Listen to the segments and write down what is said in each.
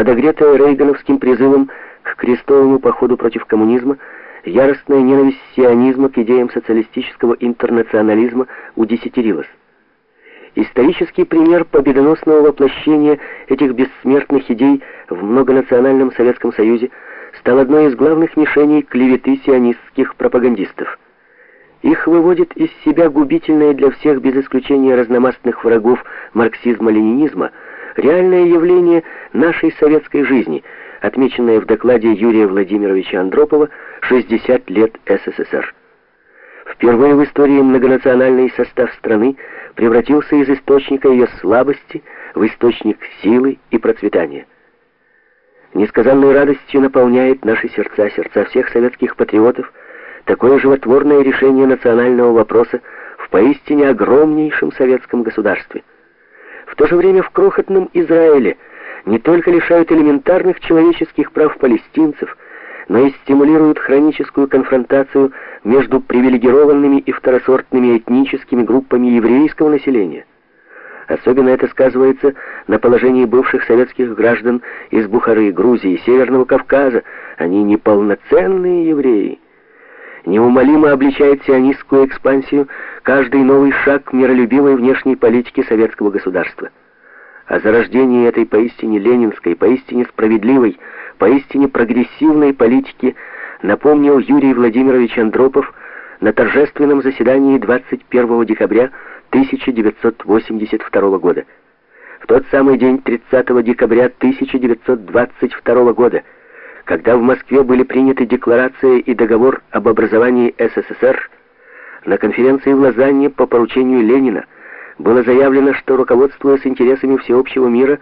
подогретая Рейгановским призывом к крестовому походу против коммунизма, яростная ненависть сионизма к идеям социалистического интернационализма удесятерилась. Исторический пример победоносного воплощения этих бессмертных идей в многонациональном Советском Союзе стал одной из главных мишеней клеветы сионистских пропагандистов. Их выводит из себя губительное для всех без исключения разномастных врагов марксизма-ленинизма реальное явление нашей советской жизни, отмеченное в докладе Юрия Владимировича Андропова «60 лет СССР». Впервые в истории многонациональный состав страны превратился из источника ее слабости в источник силы и процветания. Несказанной радостью наполняет наши сердца, сердца всех советских патриотов, такое животворное решение национального вопроса в поистине огромнейшем советском государстве. То же время в крохотном Израиле не только лишают элементарных человеческих прав палестинцев, но и стимулируют хроническую конфронтацию между привилегированными и второсортными этническими группами еврейского населения. Особенно это сказывается на положении бывших советских граждан из Бухары, Грузии, Северного Кавказа. Они неполноценные евреи. Неумолимо обличает сионистскую экспансию каждый новый шаг миролюбивой внешней политики советского государства. О зарождении этой поистине ленинской, поистине справедливой, поистине прогрессивной политики напомнил Юрий Владимирович Андропов на торжественном заседании 21 декабря 1982 года. В тот самый день 30 декабря 1922 года, когда в Москве были приняты декларация и договор об образовании СССР, на конференции в Лозанне по поручению Ленина было заявлено, что, руководствуясь интересами всеобщего мира,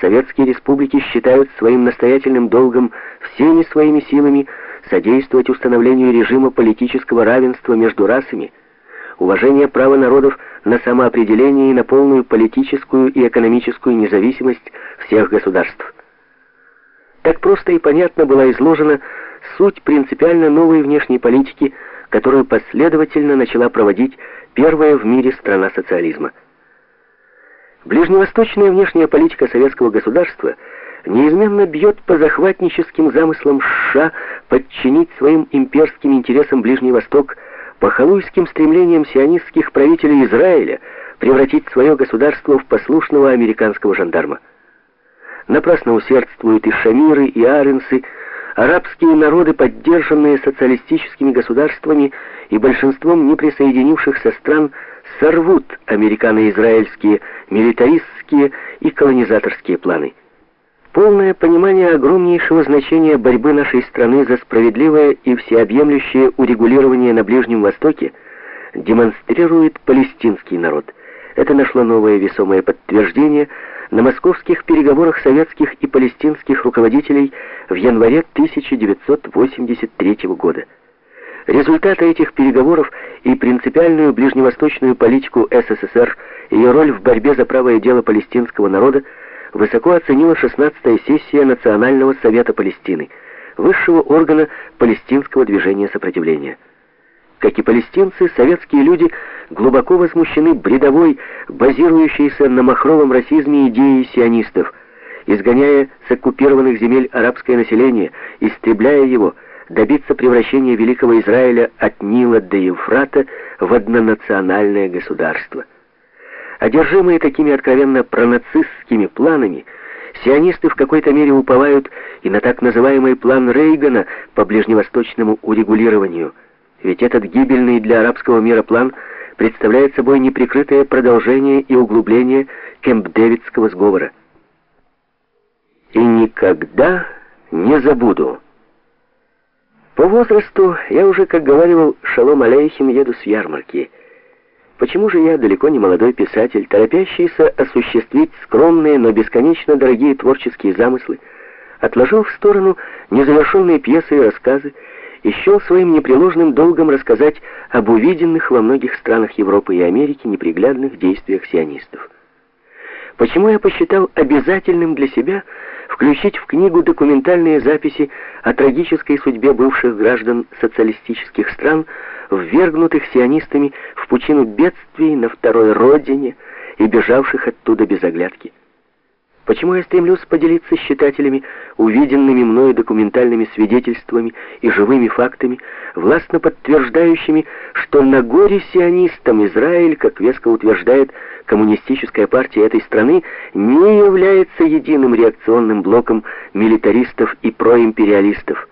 советские республики считают своим настоятельным долгом всеми своими силами содействовать установлению режима политического равенства между расами, уважения права народов на самоопределение и на полную политическую и экономическую независимость всех государств. Так просто и понятно была изложена суть принципиально новой внешней политики, которую последовательно начала проводить первая в мире страна социализма. Ближневосточная внешняя политика советского государства неизменно бьет по захватническим замыслам США подчинить своим имперским интересам Ближний Восток, по халуйским стремлениям сионистских правителей Израиля превратить свое государство в послушного американского жандарма. Напрасно усердствуют и Шамиры, и Аренсы, арабские народы, поддержанные социалистическими государствами и большинством неприсоединившихся стран, сорвут американо-израильские милитаристские и колонизаторские планы. Полное понимание огромнейшего значения борьбы нашей страны за справедливое и всеобъемлющее урегулирование на Ближнем Востоке демонстрирует палестинский народ. Это нашло новое весомое подтверждение на московских переговорах советских и палестинских руководителей в январе 1983 года. Результаты этих переговоров и принципиальную ближневосточную политику СССР, ее роль в борьбе за правое дело палестинского народа высоко оценила 16-я сессия Национального совета Палестины, высшего органа палестинского движения сопротивления. Как и палестинцы, советские люди глубоко возмущены бредовой, базирующейся на махровом расизме идеей сионистов, изгоняя с оккупированных земель арабское население, истребляя его, добиться превращения Великого Израиля от Нила до Евфрата в однонациональное государство. Одержимые такими откровенно пронацистскими планами, сионисты в какой-то мере уповают и на так называемый план Рейгана по ближневосточному урегулированию. Ведь этот гибельный для арабского мира план представляет собой неприкрытое продолжение и углубление Кемп-Дэвидского сговора. И никогда не забуду. По возрасту я уже, как говорил Шалом Алейхим, еду с ярмарки – Почему же я, далеко не молодой писатель, торопящийся осуществить скромные, но бесконечно дорогие творческие замыслы, отложил в сторону незавершенные пьесы и рассказы и счел своим непреложным долгом рассказать об увиденных во многих странах Европы и Америки неприглядных действиях сионистов? Почему я посчитал обязательным для себя включить в книгу документальные записи о трагической судьбе бывших граждан социалистических стран, ввергнутых сионистами в пучину бедствий на второй родине и бежавших оттуда без оглядки. Почему я стремлюсь поделиться с читателями увиденными мною документальными свидетельствами и живыми фактами, властно подтверждающими, что на горе сионистам Израиль, как веско утверждает коммунистическая партия этой страны, не является единым реакционным блоком милитаристов и проимпериалистов,